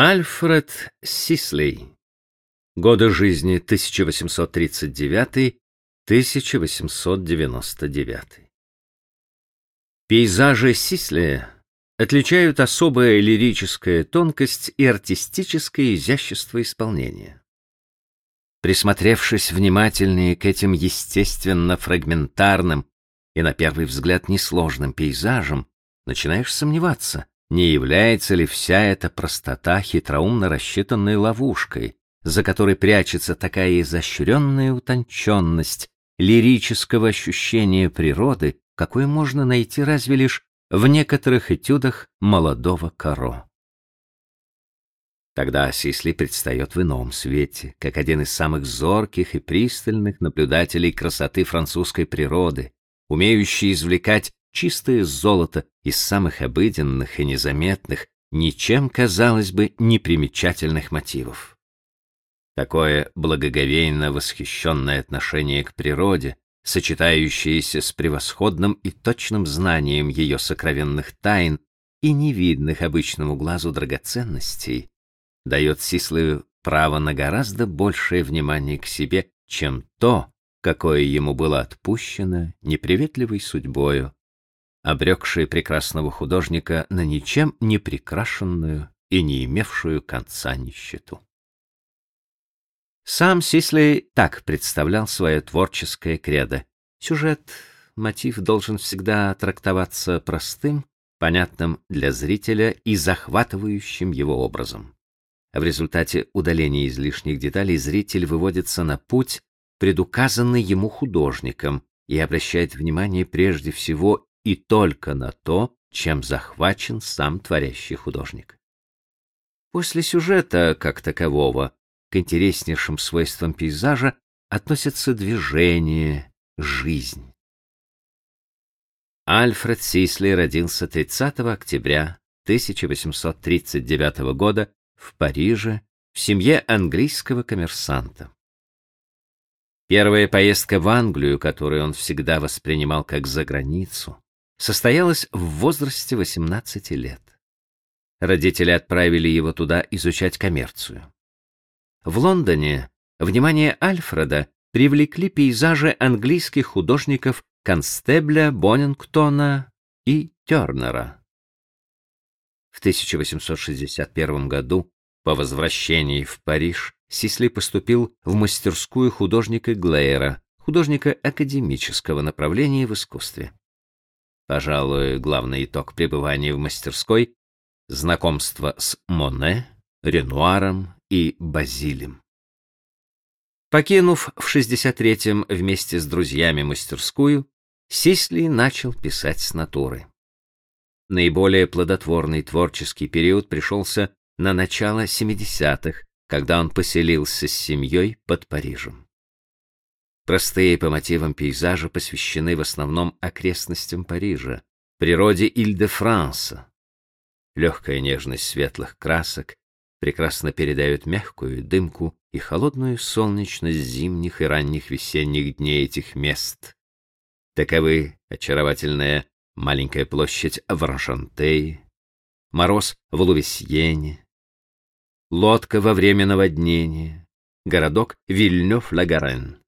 Альфред Сислей. Годы жизни 1839-1899. Пейзажи Сислея отличают особая лирическая тонкость и артистическое изящество исполнения. Присмотревшись внимательнее к этим естественно фрагментарным и на первый взгляд несложным пейзажам, начинаешь сомневаться, не является ли вся эта простота хитроумно рассчитанной ловушкой, за которой прячется такая изощренная утонченность лирического ощущения природы, какое можно найти разве лишь в некоторых этюдах молодого Каро. Тогда Сисли предстает в ином свете, как один из самых зорких и пристальных наблюдателей красоты французской природы, умеющий извлекать чистое золото из самых обыденных и незаметных, ничем, казалось бы, непримечательных мотивов. Такое благоговейно восхищенное отношение к природе, сочетающееся с превосходным и точным знанием ее сокровенных тайн и невидных обычному глазу драгоценностей, дает Сислою право на гораздо большее внимание к себе, чем то, какое ему было отпущено неприветливой судьбою, обрекшей прекрасного художника на ничем не прикрашенную и не имевшую конца нищету. Сам Сисли так представлял свое творческое кредо. Сюжет, мотив должен всегда трактоваться простым, понятным для зрителя и захватывающим его образом. В результате удаления излишних деталей зритель выводится на путь, предуказанный ему художником, и обращает внимание прежде всего и только на то, чем захвачен сам творящий художник. После сюжета, как такового, к интереснейшим свойствам пейзажа относятся движение, жизнь. Альфред Сисли родился 30 октября 1839 года в Париже в семье английского коммерсанта. Первая поездка в Англию, которую он всегда воспринимал как за границу, состоялась в возрасте 18 лет. Родители отправили его туда изучать коммерцию. В Лондоне внимание Альфреда привлекли пейзажи английских художников Констебля, Боннингтона и Тернера. В 1861 году, по возвращении в Париж, Сисли поступил в мастерскую художника Глейера, художника академического направления в искусстве. Пожалуй, главный итог пребывания в мастерской — знакомство с Моне, Ренуаром и Базилем. Покинув в 63-м вместе с друзьями мастерскую, Сисли начал писать с натуры. Наиболее плодотворный творческий период пришелся на начало 70-х, когда он поселился с семьей под Парижем. Простые по мотивам пейзажи посвящены в основном окрестностям Парижа, природе Иль-де-Франса. Легкая нежность светлых красок прекрасно передает мягкую дымку и холодную солнечность зимних и ранних весенних дней этих мест. Таковы очаровательная маленькая площадь в Раншантее, мороз в Лувесьене, лодка во время наводнения, городок Вильнёв-Лагарен.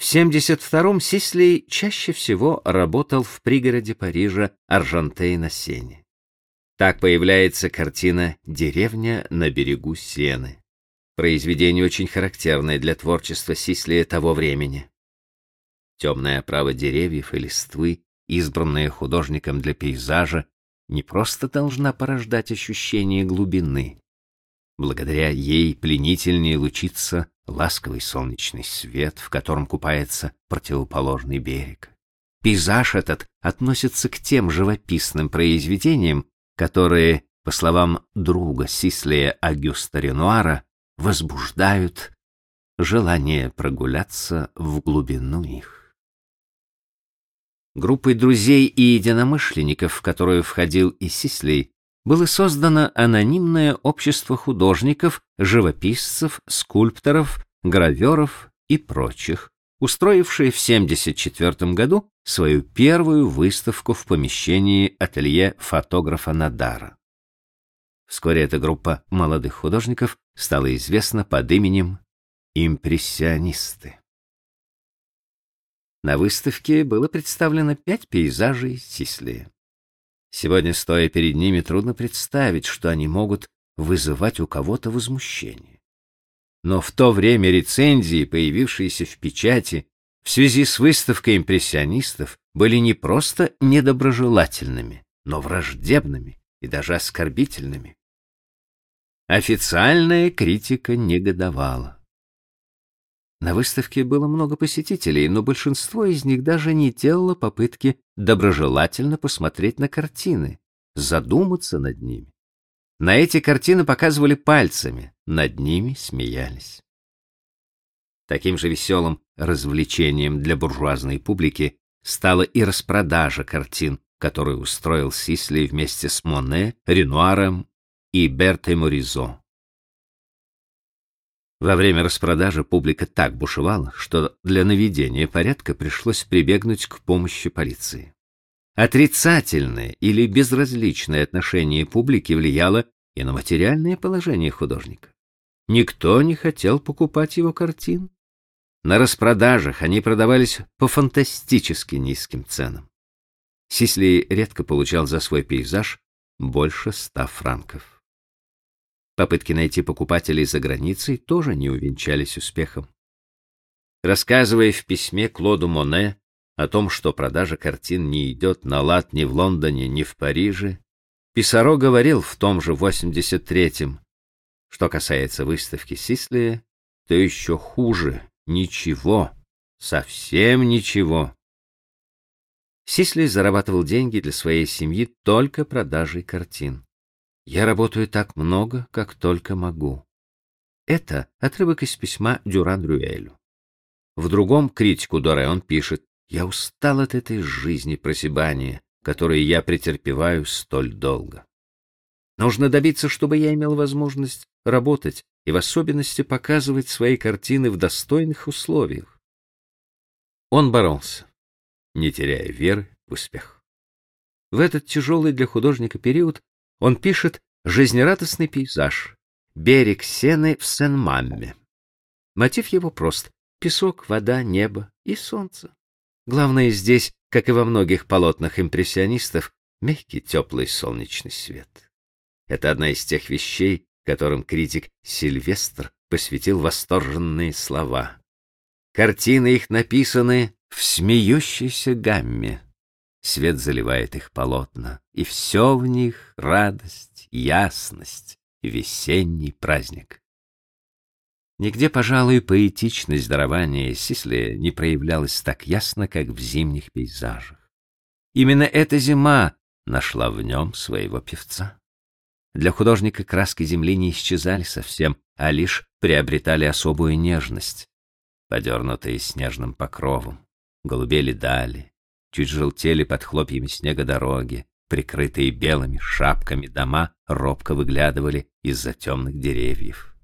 В 72-м Сислей чаще всего работал в пригороде Парижа Аржантей-на-Сене. Так появляется картина «Деревня на берегу Сены». Произведение очень характерное для творчества Сислия того времени. Темная оправа деревьев и листвы, избранная художником для пейзажа, не просто должна порождать ощущение глубины. Благодаря ей пленительнее лучится ласковый солнечный свет, в котором купается противоположный берег. Пейзаж этот относится к тем живописным произведениям, которые, по словам друга Сислия Агюста Ренуара, возбуждают желание прогуляться в глубину их. Группой друзей и единомышленников, в которую входил и Сислей, было создано анонимное общество художников, живописцев, скульпторов, граверов и прочих, устроившее в 1974 году свою первую выставку в помещении ателье фотографа Надара. Вскоре эта группа молодых художников стала известна под именем «Импрессионисты». На выставке было представлено пять пейзажей Сисли. Сегодня, стоя перед ними, трудно представить, что они могут вызывать у кого-то возмущение. Но в то время рецензии, появившиеся в печати в связи с выставкой импрессионистов, были не просто недоброжелательными, но враждебными и даже оскорбительными. Официальная критика негодовала. На выставке было много посетителей, но большинство из них даже не делало попытки доброжелательно посмотреть на картины, задуматься над ними. На эти картины показывали пальцами, над ними смеялись. Таким же веселым развлечением для буржуазной публики стала и распродажа картин, которую устроил Сисли вместе с Моне, Ренуаром и Бертой Моризо. Во время распродажи публика так бушевала, что для наведения порядка пришлось прибегнуть к помощи полиции. Отрицательное или безразличное отношение публики влияло и на материальное положение художника. Никто не хотел покупать его картин. На распродажах они продавались по фантастически низким ценам. Сисли редко получал за свой пейзаж больше ста франков. Попытки найти покупателей за границей тоже не увенчались успехом. Рассказывая в письме Клоду Моне о том, что продажа картин не идет на лад ни в Лондоне, ни в Париже, Писаро говорил в том же 83-м, что касается выставки Сисли, то еще хуже, ничего, совсем ничего. Сисли зарабатывал деньги для своей семьи только продажей картин. Я работаю так много, как только могу. Это отрывок из письма Дюран-Рюэлю. В другом критику Доре он пишет, «Я устал от этой жизни просебания, которую я претерпеваю столь долго. Нужно добиться, чтобы я имел возможность работать и в особенности показывать свои картины в достойных условиях». Он боролся, не теряя веры в успех. В этот тяжелый для художника период он пишет жизнерадостный пейзаж, берег Сены в Сен-Мамме. Мотив его прост — песок, вода, небо и солнце. Главное здесь, как и во многих полотнах импрессионистов, мягкий теплый солнечный свет. Это одна из тех вещей, которым критик Сильвестр посвятил восторженные слова. Картины их написаны в смеющейся гамме. Свет заливает их полотна, и все в них — радость, ясность, весенний праздник. Нигде, пожалуй, поэтичность дарования Сисли не проявлялась так ясно, как в зимних пейзажах. Именно эта зима нашла в нем своего певца. Для художника краски земли не исчезали совсем, а лишь приобретали особую нежность, подернутые снежным покровом. Голубели дали, чуть желтели под хлопьями снега дороги, прикрытые белыми шапками дома робко выглядывали из-за темных деревьев.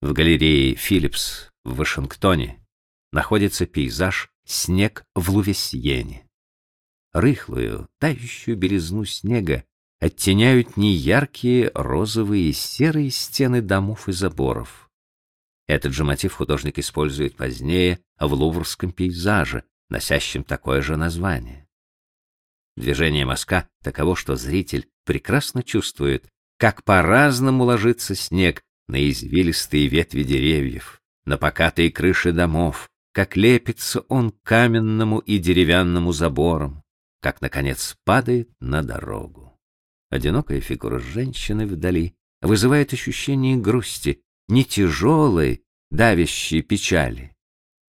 В галерее Филлипс в Вашингтоне находится пейзаж «Снег в Лувесьене». Рыхлую, тающую белизну снега оттеняют неяркие розовые и серые стены домов и заборов. Этот же мотив художник использует позднее в луврском пейзаже, носящим такое же название. Движение мазка таково, что зритель прекрасно чувствует, как по-разному ложится снег на извилистые ветви деревьев, на покатые крыши домов, как лепится он к каменному и деревянному заборам, как, наконец, падает на дорогу. Одинокая фигура женщины вдали вызывает ощущение грусти, не тяжелой, давящей печали,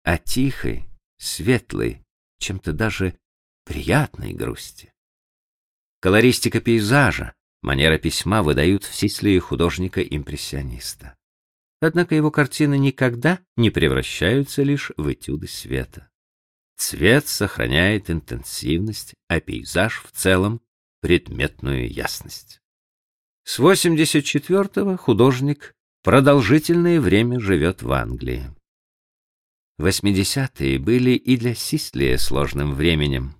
а тихой, светлой, чем-то даже приятной грусти. Колористика пейзажа, манера письма выдают в Сислии художника-импрессиониста. Однако его картины никогда не превращаются лишь в этюды света. Цвет сохраняет интенсивность, а пейзаж в целом — предметную ясность. С 84-го художник продолжительное время живет в Англии. Восьмидесятые были и для Сислия сложным временем.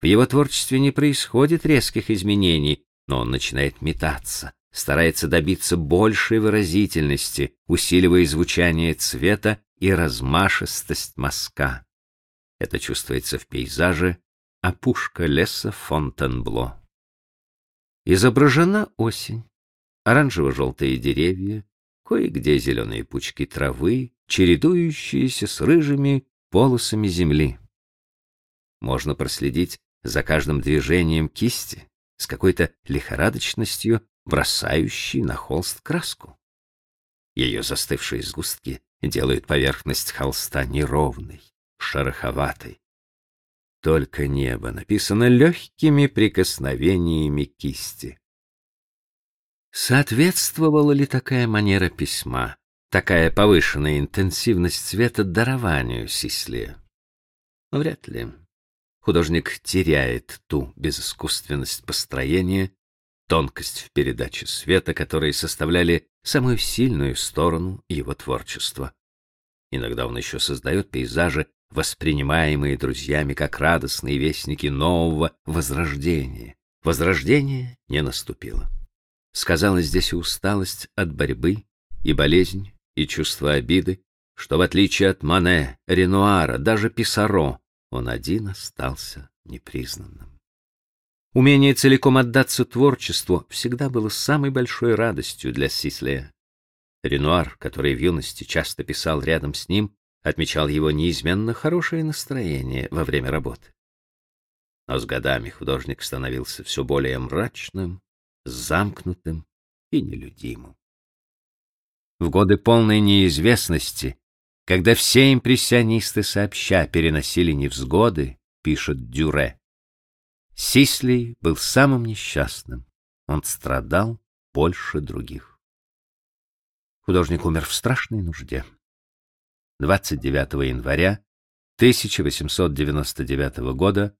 В его творчестве не происходит резких изменений, но он начинает метаться, старается добиться большей выразительности, усиливая звучание цвета и размашистость мазка. Это чувствуется в пейзаже опушка леса Фонтенбло. Изображена осень, оранжево-желтые деревья, кое-где зеленые пучки травы, чередующиеся с рыжими полосами земли. Можно проследить за каждым движением кисти, с какой-то лихорадочностью бросающей на холст краску. Ее застывшие сгустки делают поверхность холста неровной, шероховатой. Только небо написано легкими прикосновениями кисти. Соответствовала ли такая манера письма, такая повышенная интенсивность цвета дарованию Сисле? Вряд ли. Художник теряет ту безыскусственность построения, тонкость в передаче света, которые составляли самую сильную сторону его творчества. Иногда он еще создает пейзажи, воспринимаемые друзьями как радостные вестники нового возрождения. Возрождение не наступило. Сказалась здесь усталость от борьбы, и болезнь, и чувство обиды, что в отличие от Мане, Ренуара, даже Писаро, он один остался непризнанным. Умение целиком отдаться творчеству всегда было самой большой радостью для Сислея. Ренуар, который в юности часто писал рядом с ним, отмечал его неизменно хорошее настроение во время работы. Но с годами художник становился все более мрачным, замкнутым и нелюдимым. В годы полной неизвестности, когда все импрессионисты сообща переносили невзгоды, пишет Дюре, Сисли был самым несчастным. Он страдал больше других. Художник умер в страшной нужде. 29 января 1899 года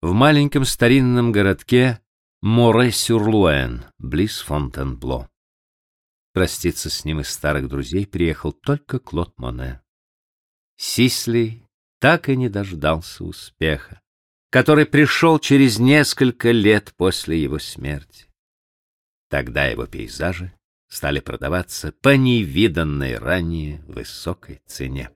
в маленьком старинном городке Море-сюр-Луэн, близ Фонтенбло. Проститься с ним из старых друзей приехал только Клод Моне. Сисли так и не дождался успеха который пришел через несколько лет после его смерти. Тогда его пейзажи стали продаваться по невиданной ранее высокой цене.